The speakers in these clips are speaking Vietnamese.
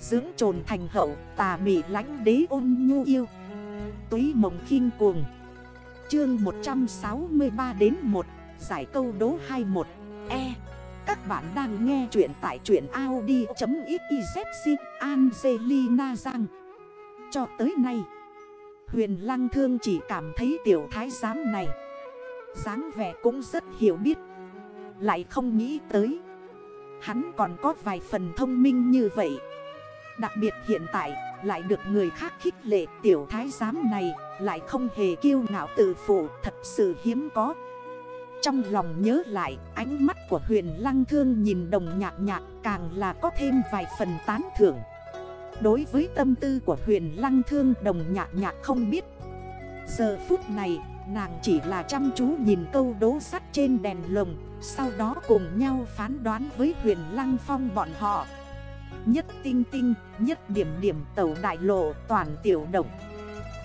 Dưỡng trồn thành hậu, tà mị lánh đế ôn nhu yêu. Túy mộng khinh cuồng. Chương 163 đến 1 Giải câu đố 21 E. Các bạn đang nghe chuyện tại chuyện Audi.xyz Angelina Giang Cho tới nay, Huyền Lăng Thương chỉ cảm thấy tiểu thái giám này, dáng vẻ cũng rất hiểu biết. Lại không nghĩ tới, Hắn còn có vài phần thông minh như vậy. Đặc biệt hiện tại, lại được người khác khích lệ, tiểu thái giám này Lại không hề kiêu ngạo tự phụ, thật sự hiếm có. Trong lòng nhớ lại, ánh mắt của huyền lăng thương nhìn đồng nhạc nhạc Càng là có thêm vài phần tán thưởng. Đối với tâm tư của huyền lăng thương, đồng nhạc nhạc không biết. Giờ phút này, nàng chỉ là chăm chú nhìn câu đố sắt trên đèn lồng, Sau đó cùng nhau phán đoán với huyền lăng phong bọn họ. Nhất tinh tinh, nhất điểm điểm tàu đại lộ toàn tiểu động.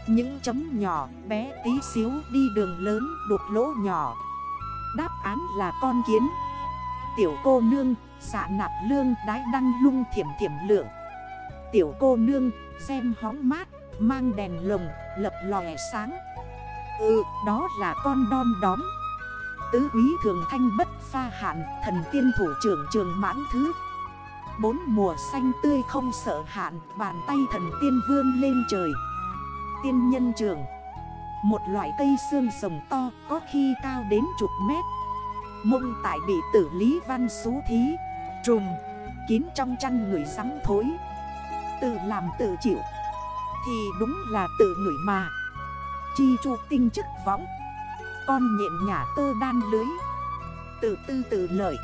Những chấm nhỏ bé tí xíu đi đường lớn đột lỗ nhỏ. Đáp án là con kiến. Tiểu cô nương, xạ nạp lương đái đăng lung thiểm thiểm lượng. Tiểu cô nương, xem hóng mát, mang đèn lồng, lập lòe sáng. Ừ, đó là con đom đóm. Tứ quý thường thanh bất pha hạn Thần tiên thủ trưởng trường mãn thứ. Bốn mùa xanh tươi không sợ hạn, Bàn tay thần tiên vươn lên trời. Tiên nhân trường. Một loại cây xương rồng to, Có khi cao đến chục mét. Mông tại bị tử lý văn xú thí, Trùm, Kín trong chăn người sắm thối. Tự làm tự chịu. Thì đúng là tự người mà. Chi chu tinh chức võng. Con nhện nhả tơ đan lưới. Tự tư tự lợi.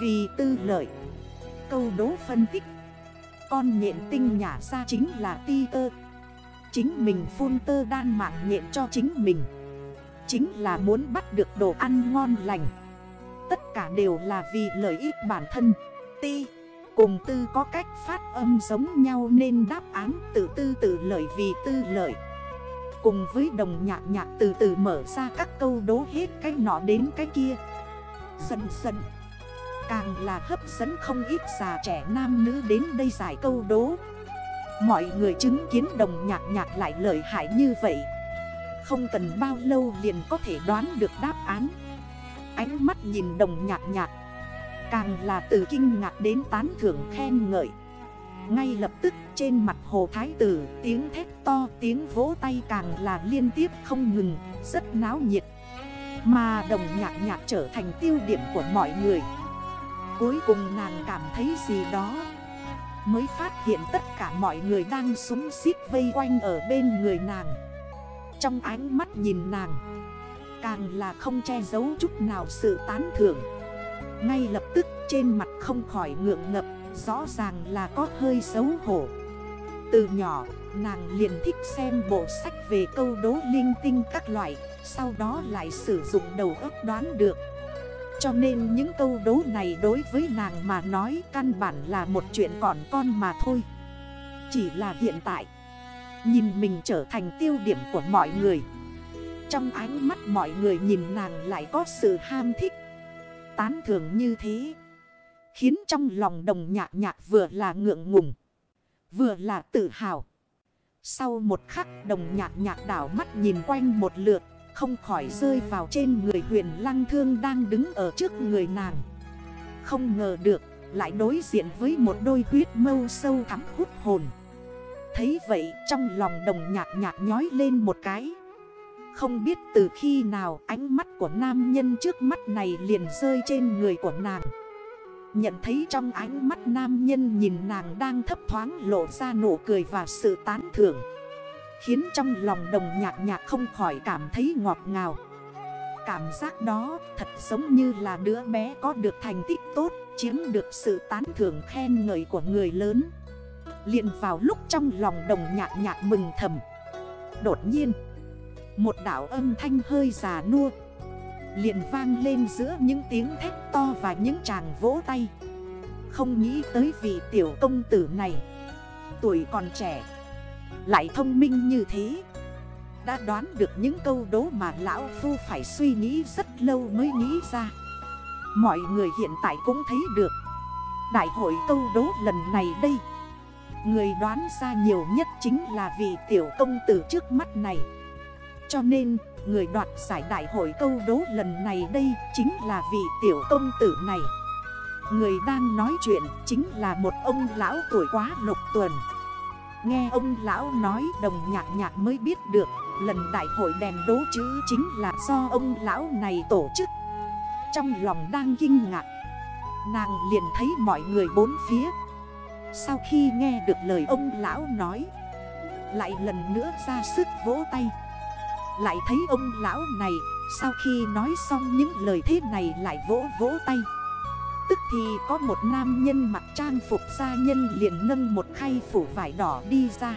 Vì tư lợi. Câu đố phân tích. Con nhện tinh nhả ra chính là ti tơ. Chính mình phun tơ đan mạng nhện cho chính mình. Chính là muốn bắt được đồ ăn ngon lành. Tất cả đều là vì lợi ích bản thân. Ti, Cùng tư có cách phát âm giống nhau nên đáp án tự tư tự lợi vì tư lợi. Cùng với đồng nhạc nhạc từ từ mở ra các câu đố hết cái nọ đến cái kia. Dần dần Càng là hấp dẫn không ít già trẻ nam nữ đến đây giải câu đố. Mọi người chứng kiến đồng nhạc nhạc lại lợi hại như vậy. Không cần bao lâu liền có thể đoán được đáp án. Ánh mắt nhìn đồng nhạc nhạc, Càng là từ kinh ngạc đến tán thưởng khen ngợi. Ngay lập tức trên mặt hồ thái tử, tiếng thét to, tiếng vỗ tay càng là liên tiếp không ngừng, Rất náo nhiệt. Mà đồng nhạc nhạc trở thành tiêu điểm của mọi người. Cuối cùng nàng cảm thấy gì đó. Mới phát hiện tất cả mọi người đang súng xít vây quanh ở bên người nàng. Trong ánh mắt nhìn nàng, Càng là không che giấu chút nào sự tán thưởng. Ngay lập tức trên mặt không khỏi ngượng ngập, Rõ ràng là có hơi xấu hổ. Từ nhỏ, nàng liền thích xem bộ sách về câu đố linh tinh các loại, Sau đó lại sử dụng đầu óc đoán được. Cho nên những câu đố này đối với nàng mà nói căn bản là một chuyện còn con mà thôi. Chỉ là hiện tại, Nhìn mình trở thành tiêu điểm của mọi người. Trong ánh mắt mọi người nhìn nàng lại có sự ham thích. Tán thưởng như thế, Khiến trong lòng đồng nhạc nhạc vừa là ngượng ngùng, Vừa là tự hào. Sau một khắc, đồng nhạc nhạc đảo mắt nhìn quanh một lượt. Không khỏi rơi vào trên người huyền lăng thương đang đứng ở trước người nàng. Không ngờ được, lại đối diện với một đôi huyết mâu sâu thắm hút hồn. Thấy vậy, trong lòng đồng nhạc nhạc nhói lên một cái. Không biết từ khi nào ánh mắt của nam nhân trước mắt này liền rơi trên người của nàng. Nhận thấy trong ánh mắt nam nhân nhìn nàng đang thấp thoáng lộ ra nụ cười và sự tán thưởng. Khiến trong lòng đồng nhạc nhạc không khỏi cảm thấy ngọt ngào. Cảm giác đó thật giống như là đứa bé có được thành tích tốt, Chiếm được sự tán thưởng khen ngợi của người lớn. Liền vào lúc trong lòng đồng nhạc nhạc mừng thầm. Đột nhiên, Một đảo âm thanh hơi già nua liền vang lên giữa những tiếng thét to và những chàng vỗ tay. Không nghĩ tới vị tiểu công tử này, Tuổi còn trẻ lại thông minh như thế. Đã đoán được những câu đố mà Lão Phu phải suy nghĩ rất lâu mới nghĩ ra. Mọi người hiện tại cũng thấy được. Đại hội câu đố lần này đây. Người đoán ra nhiều nhất chính là vị tiểu công tử trước mắt này. Cho nên, người đoạt giải đại hội câu đố lần này đây chính là vị tiểu công tử này. Người đang nói chuyện chính là một ông lão tuổi quá lục tuần. Nghe ông lão nói, đồng nhạc nhạc mới biết được, Lần đại hội đèn đố chữ chính là do ông lão này tổ chức. Trong lòng đang kinh ngạc, Nàng liền thấy mọi người bốn phía. Sau khi nghe được lời ông lão nói, Lại lần nữa ra sức vỗ tay. Lại thấy ông lão này, Sau khi nói xong những lời thế này lại vỗ vỗ tay. Tức thì có một nam nhân mặc trang phục gia nhân liền nâng một khay phủ vải đỏ đi ra.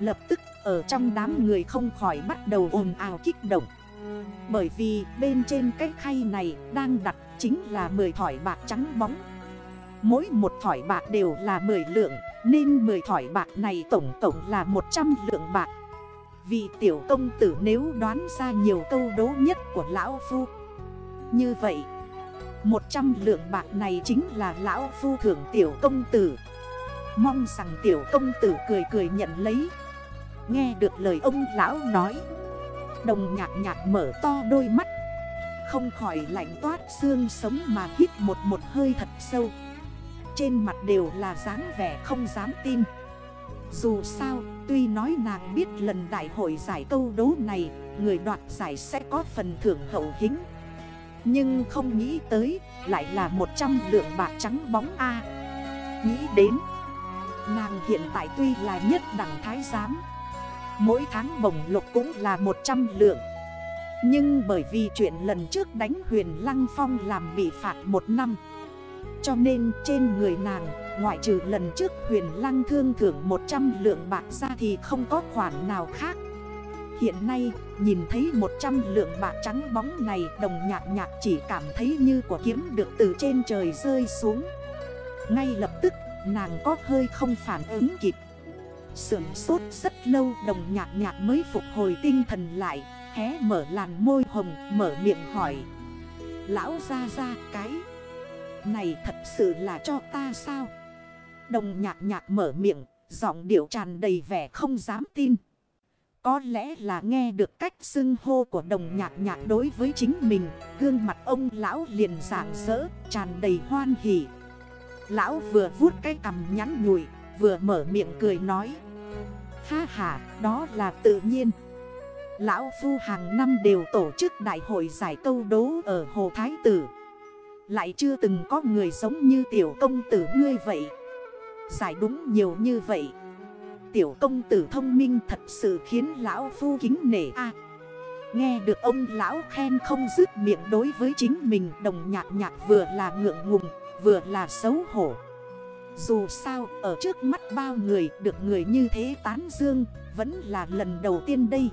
Lập tức, ở trong đám người không khỏi bắt đầu ồn ào kích động. Bởi vì bên trên cái khay này đang đặt chính là 10 thỏi bạc trắng bóng. Mỗi một thỏi bạc đều là 10 lượng, Nên 10 thỏi bạc này tổng tổng là 100 lượng bạc. Vì tiểu công tử nếu đoán ra nhiều câu đố nhất của Lão Phu. Như vậy 100 lượng bạc này chính là Lão Phu thưởng tiểu công tử. Mong rằng tiểu công tử cười cười nhận lấy. Nghe được lời ông lão nói Đồng nhạc nhạc mở to đôi mắt. Không khỏi lạnh toát xương sống mà hít một một hơi thật sâu. Trên mặt đều là dáng vẻ không dám tin. Dù sao, tuy nói nàng biết lần đại hội giải câu đố này Người đoạt giải sẽ có phần thưởng hậu hính nhưng không nghĩ tới, lại là 100 lượng bạc trắng bóng A. Nghĩ đến, Nàng hiện tại tuy là nhất đẳng thái giám, Mỗi tháng bổng lục cũng là 100 lượng. Nhưng bởi vì chuyện lần trước đánh huyền Lăng Phong làm bị phạt một năm, Cho nên trên người nàng, Ngoại trừ lần trước huyền Lăng thương thưởng 100 lượng bạc ra thì không có khoản nào khác. Hiện nay, nhìn thấy 100 lượng bạc trắng bóng này, Đồng nhạc nhạc chỉ cảm thấy như của kiếm được từ trên trời rơi xuống. Ngay lập tức, nàng có hơi không phản ứng kịp. Sưởng sốt rất lâu, đồng nhạc nhạc mới phục hồi tinh thần lại, Hé mở làn môi hồng, mở miệng hỏi. Lão ra ra cái Này thật sự là cho ta sao? Đồng nhạc nhạc mở miệng, Giọng điệu tràn đầy vẻ không dám tin. Có lẽ là nghe được cách xưng hô của đồng nhạc nhạc đối với chính mình Gương mặt ông lão liền rạng rỡ tràn đầy hoan hỉ Lão vừa vuốt cái cầm nhắn nhủi Vừa mở miệng cười nói Ha ha, đó là tự nhiên. Lão Phu hàng năm đều tổ chức đại hội giải câu đố ở Hồ Thái Tử. Lại chưa từng có người giống như tiểu công tử ngươi vậy. Giải đúng nhiều như vậy. Tiểu công tử thông minh thật sự khiến lão phu kính nể a. Nghe được ông lão khen không dứt miệng đối với chính mình, Đồng nhạc nhạc vừa là ngượng ngùng, vừa là xấu hổ. Dù sao, ở trước mắt bao người, được người như thế tán dương, Vẫn là lần đầu tiên đây.